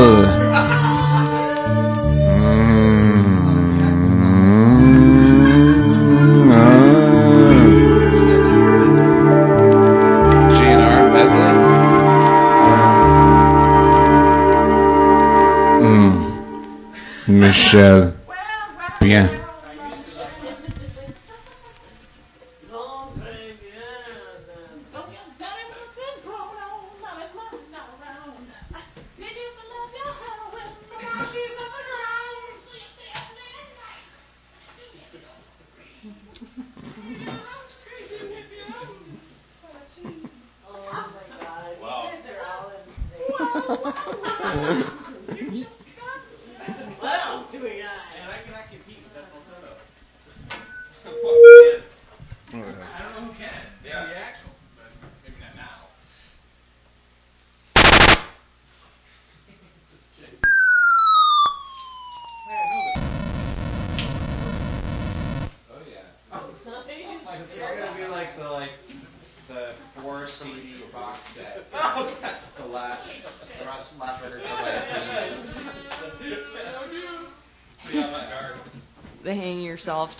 Mm. Mm. GNR medley. Michelle. Bien.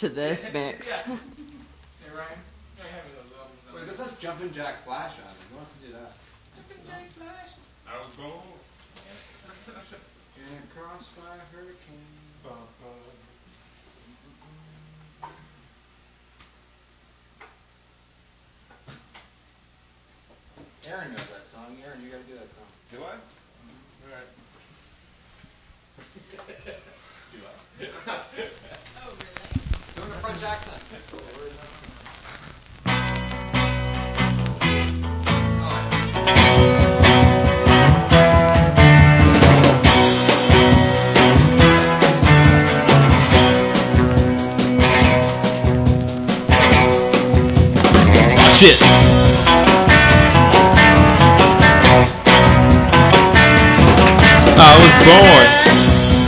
To this Watch it. I was born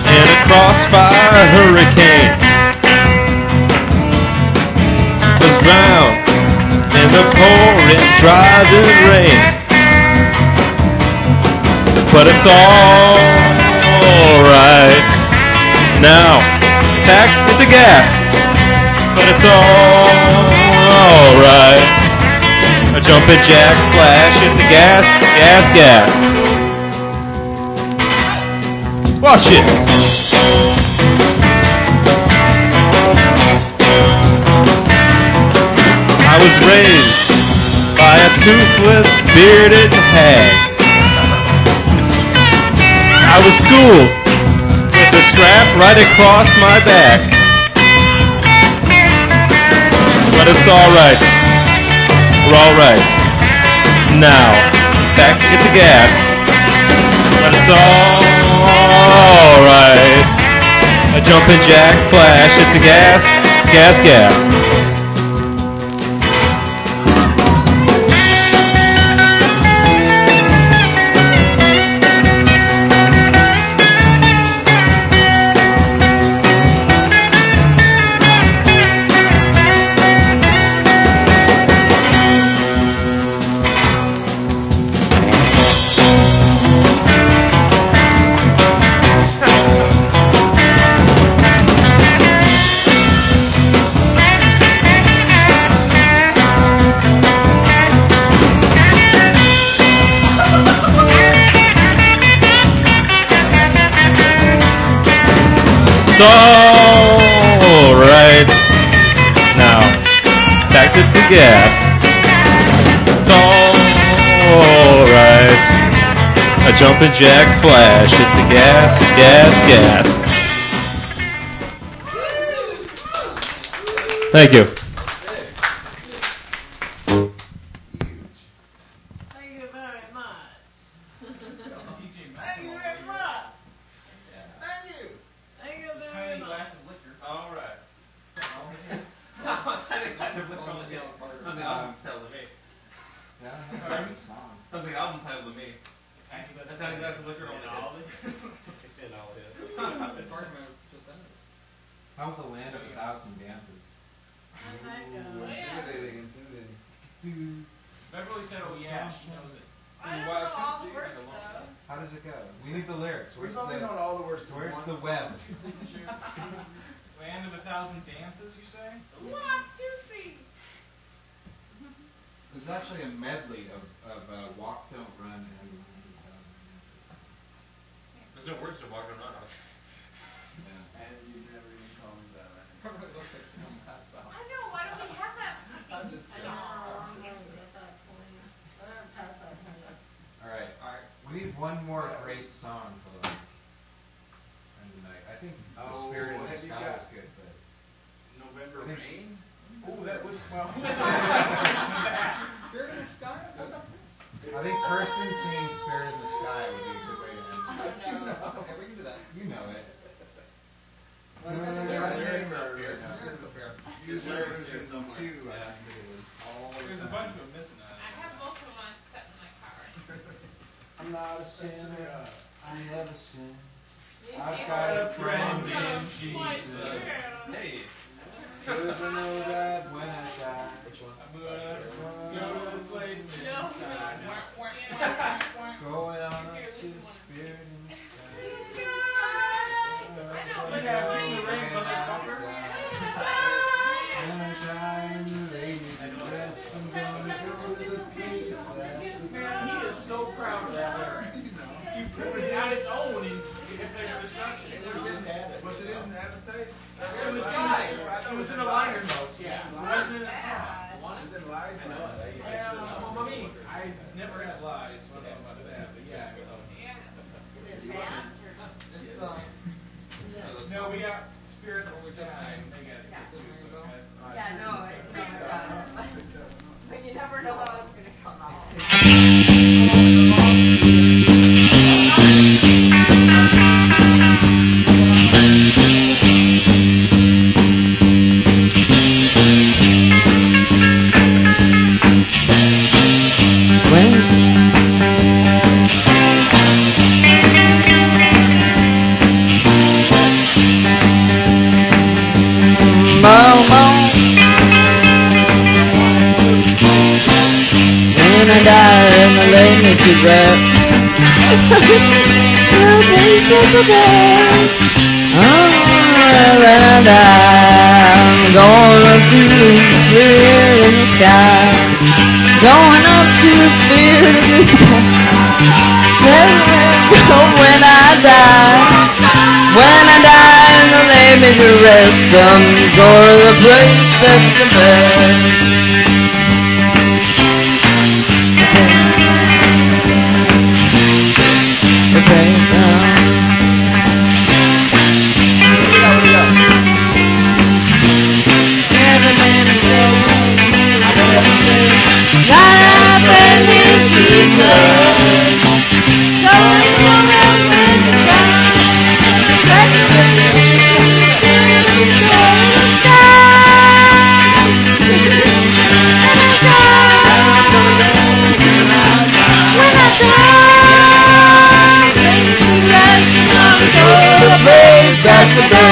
in a crossfire hurricane. Was drowned in the pouring, driving rain. But it's all gas, gas. Watch it. I was raised by a toothless, bearded hag. I was schooled with a strap right across my back. But it's alright. We're alright. Now, back it's a gas. But it's alright. A jumping jack flash, it's a gas, gas, gas. Jumping jack flash. It's a gas, gas, gas. Thank you. Thank you very much. Thank you very much. Thank you. Thank you very Tiny much. glass of liquor. All right. Tiny glass of liquor only gets part of the album title to me. Sounds like album title to me. Tiny glass A of tiny liquor. glass of liquor only All gets. You know, it. How about the land of a thousand dances? How'd that go? Intimidating, intimidating. Beverly said, "Oh yeah, she knows it." I don't know all the words though. How does it go? We need the lyrics. We've Where's only the, known all the words to where's once. the web? Land of a thousand dances, you say? One, two, three. This is actually a medley of, of uh, Walk, Don't Run, and Land of There's no words to walk and run. Yeah. And you never even called me that. Probably <laughs> looks like someone passed out. I know. Why don't we have that? I'm just I know. I'm going to get that point. I'm gonna pass that point. All right. All right. We need one more great song for the end of night. I think the Oh, Spirit in the Sky is good, but November I think- rain. Oh, that was well. <laughs> Spirit in the sky? I think Kirsten singing Spirit in the Sky would be a good way to end. it. Okay, we can do that. You know it. Well, Uh, there are lyrics up here. yeah. Use lyrics here Version somewhere. two, I think it was all the There's a time. bunch of them missing that. I have both of them on set in my car. I'm not a sinner. I have a sin. I've got a friend friend in in Jesus. Hey. Cause I know that when I die, I'm gonna go to the place No. inside. going on up to Up to the sky. Go when I die. When I die and they lay me to rest, I'm going to the place that's the best. Place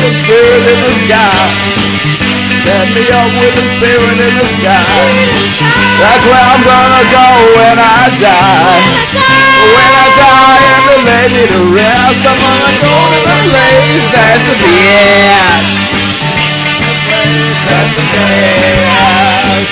the spirit in the sky. Set me up with the spirit in the sky. That's where I'm gonna go when I die. When I die and they lay me to rest, I'm gonna go to the place that's the best. The place that's the best.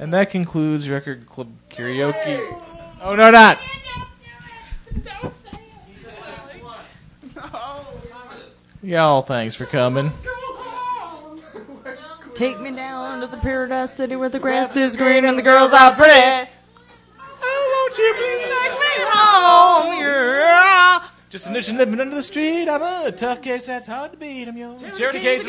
And that concludes Record Club Karaoke. Oh, no, not. Y'all, thanks for coming. Take me down to the paradise city where the grass is green and the girls are pretty. Oh, won't you please take me home? Yeah. Just a niche living under the street. I'm a tough case that's hard to beat. I'm yours. Charity case,